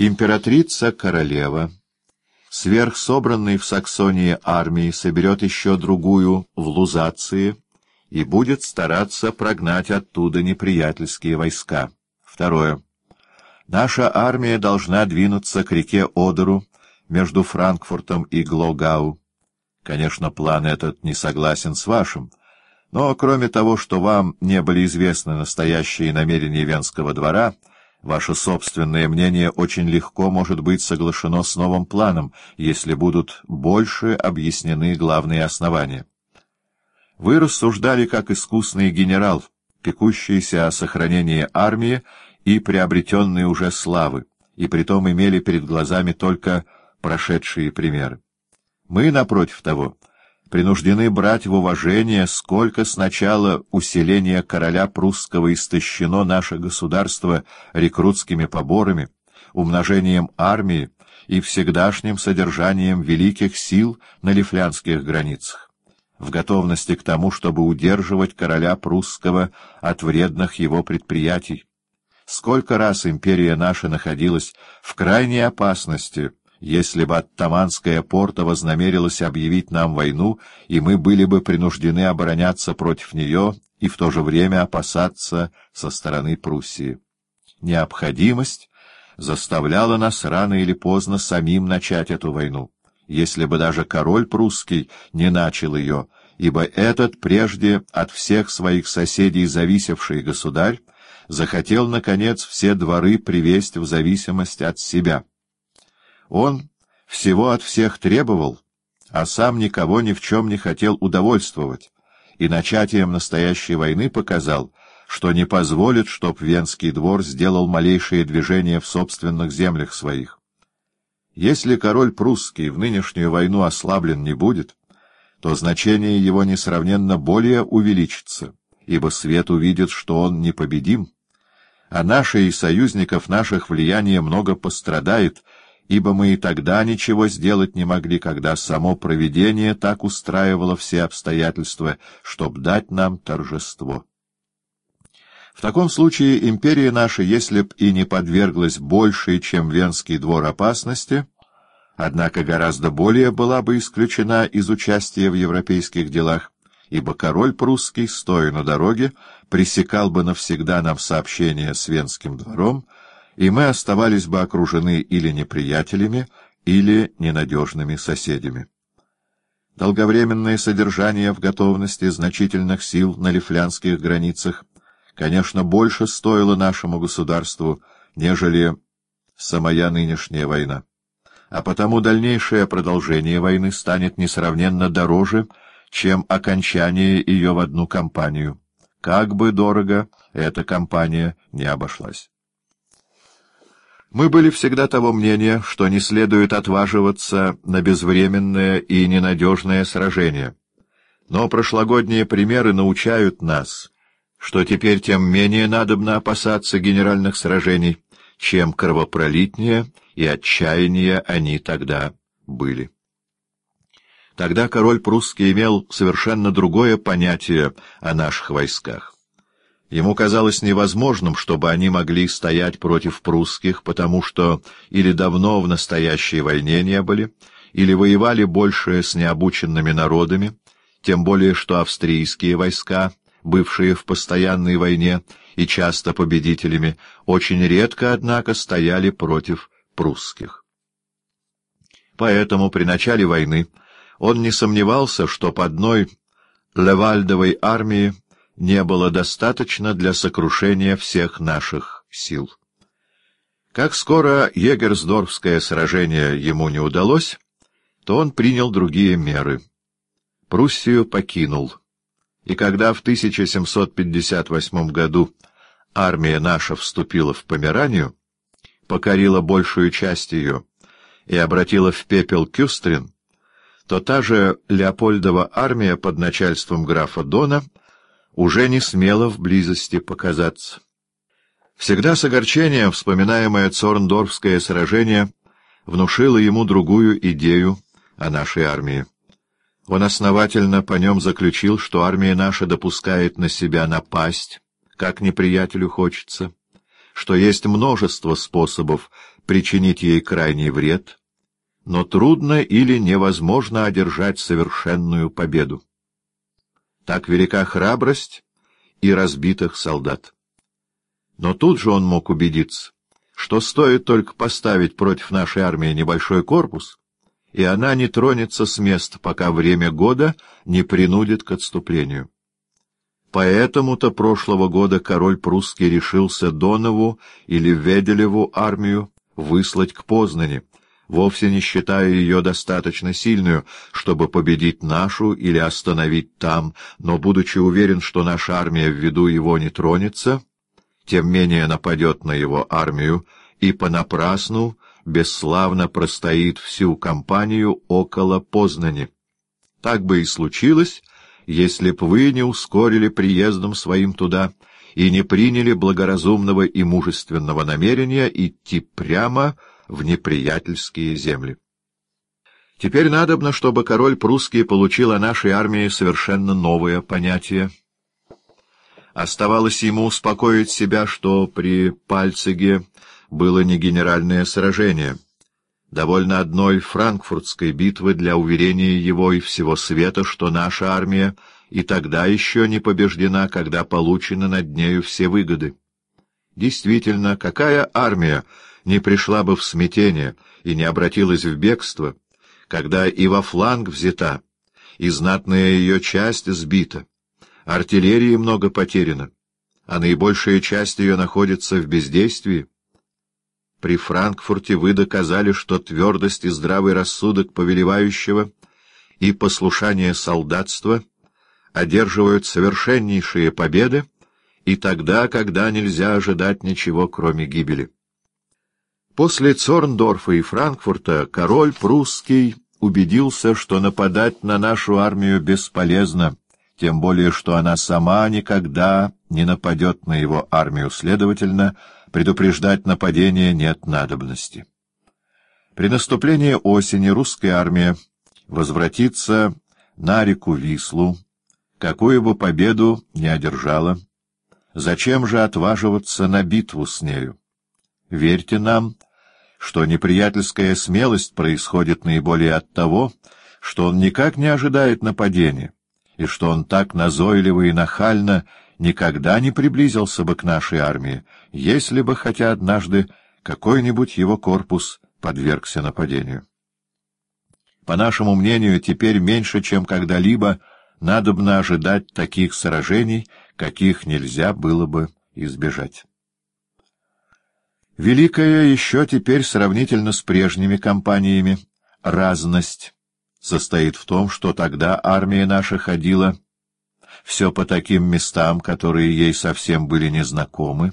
Императрица-королева, сверхсобранной в Саксонии армии, соберет еще другую в Лузации и будет стараться прогнать оттуда неприятельские войска. Второе. Наша армия должна двинуться к реке Одеру между Франкфуртом и Глогау. Конечно, план этот не согласен с вашим, но кроме того, что вам не были известны настоящие намерения Венского двора, ваше собственное мнение очень легко может быть соглашено с новым планом, если будут больше объяснены главные основания. Вы рассуждали как искусный генерал, пекущийся о сохранении армии и приобретенной уже славы, и притом имели перед глазами только прошедшие примеры. Мы, напротив того, принуждены брать в уважение, сколько сначала усиления короля прусского истощено наше государство рекрутскими поборами, умножением армии и всегдашним содержанием великих сил на лифлянских границах, в готовности к тому, чтобы удерживать короля прусского от вредных его предприятий. Сколько раз империя наша находилась в крайней опасности — если бы оттаманская порта вознамерилась объявить нам войну, и мы были бы принуждены обороняться против нее и в то же время опасаться со стороны Пруссии. Необходимость заставляла нас рано или поздно самим начать эту войну, если бы даже король прусский не начал ее, ибо этот прежде от всех своих соседей зависевший государь захотел, наконец, все дворы привесть в зависимость от себя. Он всего от всех требовал, а сам никого ни в чем не хотел удовольствовать, и начатием настоящей войны показал, что не позволит, чтоб Венский двор сделал малейшее движение в собственных землях своих. Если король прусский в нынешнюю войну ослаблен не будет, то значение его несравненно более увеличится, ибо свет увидит, что он непобедим, а наши и союзников наших влияние много пострадает, ибо мы и тогда ничего сделать не могли, когда само провидение так устраивало все обстоятельства, чтоб дать нам торжество. В таком случае империя наша, если б и не подверглась большей, чем Венский двор опасности, однако гораздо более была бы исключена из участия в европейских делах, ибо король прусский, стоя на дороге, пресекал бы навсегда нам сообщение с Венским двором, и мы оставались бы окружены или неприятелями, или ненадежными соседями. Долговременное содержание в готовности значительных сил на лифлянских границах, конечно, больше стоило нашему государству, нежели самая нынешняя война. А потому дальнейшее продолжение войны станет несравненно дороже, чем окончание ее в одну кампанию. Как бы дорого эта кампания не обошлась. Мы были всегда того мнения, что не следует отваживаться на безвременное и ненадежное сражение. Но прошлогодние примеры научают нас, что теперь тем менее надобно опасаться генеральных сражений, чем кровопролитнее и отчаяннее они тогда были. Тогда король прусский имел совершенно другое понятие о наших войсках. Ему казалось невозможным, чтобы они могли стоять против прусских, потому что или давно в настоящей войне не были, или воевали больше с необученными народами, тем более что австрийские войска, бывшие в постоянной войне и часто победителями, очень редко, однако, стояли против прусских. Поэтому при начале войны он не сомневался, что по одной Левальдовой армии не было достаточно для сокрушения всех наших сил. Как скоро Егерсдорфское сражение ему не удалось, то он принял другие меры. Пруссию покинул, и когда в 1758 году армия наша вступила в Померанию, покорила большую часть ее и обратила в пепел Кюстрин, то та же Леопольдова армия под начальством графа Дона — уже не смело в близости показаться. Всегда с огорчением вспоминаемое Цорндорфское сражение внушило ему другую идею о нашей армии. Он основательно по нем заключил, что армия наша допускает на себя напасть, как неприятелю хочется, что есть множество способов причинить ей крайний вред, но трудно или невозможно одержать совершенную победу. Так велика храбрость и разбитых солдат. Но тут же он мог убедиться, что стоит только поставить против нашей армии небольшой корпус, и она не тронется с места, пока время года не принудит к отступлению. Поэтому-то прошлого года король прусский решился Донову или Веделеву армию выслать к Познани, вовсе не считая ее достаточно сильную, чтобы победить нашу или остановить там, но, будучи уверен, что наша армия в виду его не тронется, тем менее нападет на его армию и понапрасну бесславно простоит всю кампанию около Познани. Так бы и случилось, если б вы не ускорили приездом своим туда и не приняли благоразумного и мужественного намерения идти прямо в неприятельские земли. Теперь надобно, чтобы король прусский получил о нашей армии совершенно новое понятие. Оставалось ему успокоить себя, что при Пальциге было не генеральное сражение. Довольно одной франкфуртской битвы для уверения его и всего света, что наша армия и тогда еще не побеждена, когда получены над нею все выгоды. Действительно, какая армия не пришла бы в смятение и не обратилась в бегство, когда и во фланг взята, и знатная ее часть сбита, артиллерии много потеряно, а наибольшая часть ее находится в бездействии? При Франкфурте вы доказали, что твердость и здравый рассудок повелевающего и послушание солдатства одерживают совершеннейшие победы и тогда, когда нельзя ожидать ничего, кроме гибели. После Цорндорфа и Франкфурта король прусский убедился, что нападать на нашу армию бесполезно, тем более что она сама никогда не нападет на его армию, следовательно, предупреждать нападение нет надобности. При наступлении осени русская армия возвратится на реку Вислу, какую бы победу не одержала. Зачем же отваживаться на битву с нею? Верьте нам, что неприятельская смелость происходит наиболее от того, что он никак не ожидает нападения, и что он так назойливо и нахально никогда не приблизился бы к нашей армии, если бы хотя однажды какой-нибудь его корпус подвергся нападению. По нашему мнению, теперь меньше, чем когда-либо, надобно ожидать таких сражений, каких нельзя было бы избежать. Великая еще теперь сравнительно с прежними кампаниями разность состоит в том, что тогда армия наша ходила. Все по таким местам, которые ей совсем были незнакомы,